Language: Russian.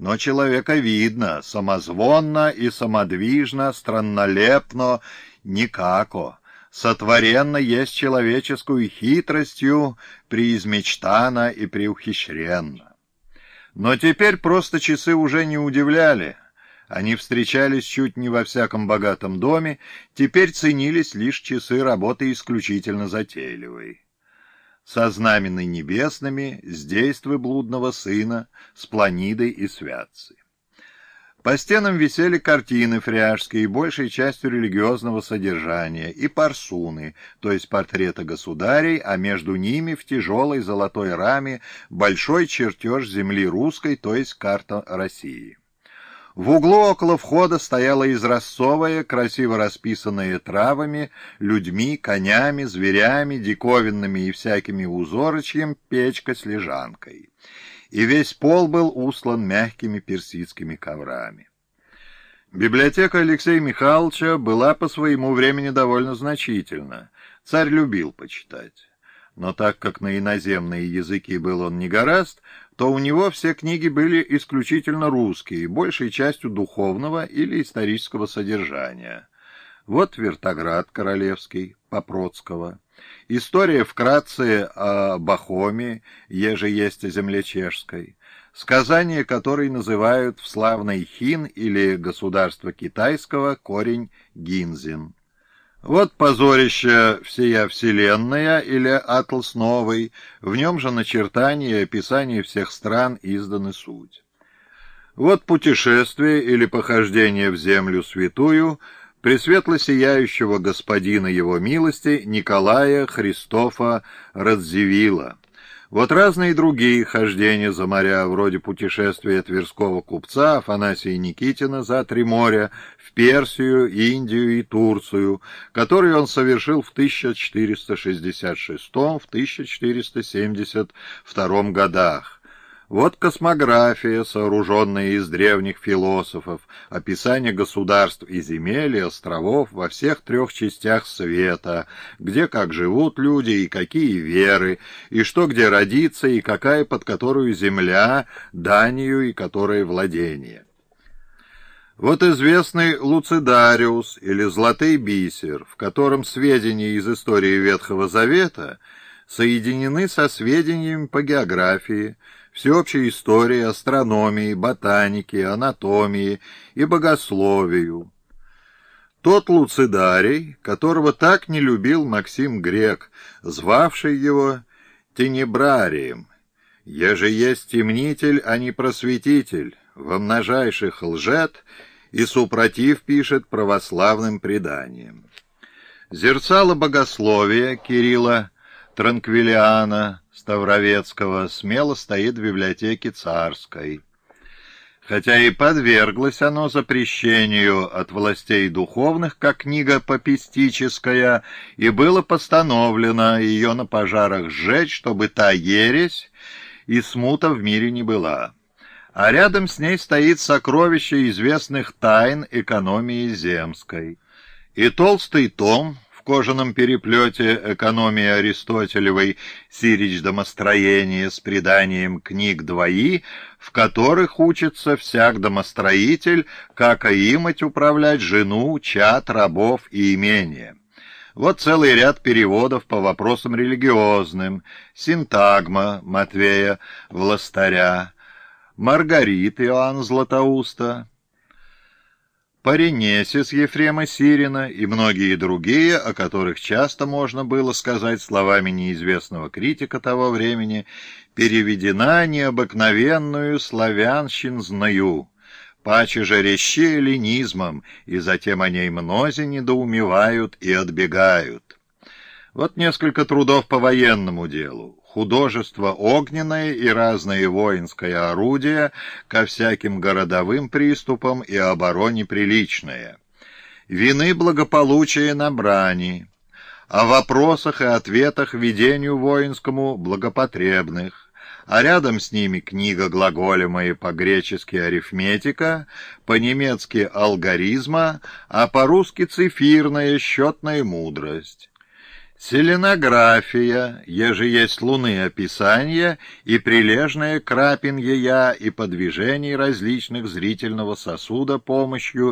но человека видно, самозвонно и самодвижно, страннолепно, никако. Сотворенно есть человеческую хитростью, преизмечтано и преухищренно. Но теперь просто часы уже не удивляли. Они встречались чуть не во всяком богатом доме, теперь ценились лишь часы работы исключительно затейливой со знаменной небесными, с действы блудного сына, с планидой и святцей. По стенам висели картины фряжские, большей частью религиозного содержания, и парсуны, то есть портреты государей, а между ними в тяжелой золотой раме большой чертеж земли русской, то есть карта России. В углу около входа стояла изразцовая, красиво расписанная травами, людьми, конями, зверями, диковинными и всякими узорочьем печка с лежанкой. И весь пол был услан мягкими персидскими коврами. Библиотека Алексея Михайловича была по своему времени довольно значительна. Царь любил почитать. Но так как на иноземные языки был он не гораст, то у него все книги были исключительно русские, большей частью духовного или исторического содержания. Вот «Вертоград королевский» Попроцкого, история вкратце о Бахоме, еже есть о земле чешской, сказание которой называют в славной Хин или государство китайского корень Гинзин. Вот позорище «Всея Вселенная» или «Атлас Новый», в нем же начертание и описание всех стран изданы суть. Вот путешествие или похождение в землю святую пресветло сияющего господина его милости Николая Христофа Радзивилла. Вот разные другие хождения за моря, вроде путешествия Тверского купца Афанасия Никитина за три моря в Персию, Индию и Турцию, которые он совершил в 1466-1472 годах. Вот космография, сооруженная из древних философов, описание государств и земель и островов во всех трех частях света, где как живут люди и какие веры, и что где родится и какая под которую земля, данию и которое владение. Вот известный Луцидариус или Золотый бисер, в котором сведения из истории Ветхого Завета соединены со сведениями по географии, всеобщей истории, астрономии, ботаники, анатомии и богословию. Тот Луцидарий, которого так не любил Максим Грек, звавший его Тенебрарием, еже есть темнитель, а не просветитель, во множайших лжет и супротив пишет православным преданием. Зерцало богословия Кирилла Транквилиана Ставровецкого смело стоит в библиотеке царской. Хотя и подверглось оно запрещению от властей духовных, как книга попистическая, и было постановлено ее на пожарах сжечь, чтобы та ересь и смута в мире не была. А рядом с ней стоит сокровище известных тайн экономии земской. И толстый том в кожаном переплете экономии Аристотелевой «Сирич домостроение» с преданием книг двои, в которых учится всяк домостроитель, как имать управлять жену, чад, рабов и имение. Вот целый ряд переводов по вопросам религиозным, синтагма Матвея Властаря, Маргарит Иоанн Златоуста, Паренесис Ефрема Сирина и многие другие, о которых часто можно было сказать словами неизвестного критика того времени, переведена необыкновенную славянщинзною, паче же реще эллинизмом, и затем о ней мнози недоумевают и отбегают. Вот несколько трудов по военному делу художество огненное и разное воинское орудие ко всяким городовым приступам и обороне приличное. Вины благополучия на брани, о вопросах и ответах ведению воинскому благопотребных, а рядом с ними книга глаголемая по-гречески арифметика, по-немецки алгоризма, а по-русски цифирная счетная мудрость. Селенография, еже есть луны описания и прилежное крапин ея и подвижений различных зрительного сосуда помощью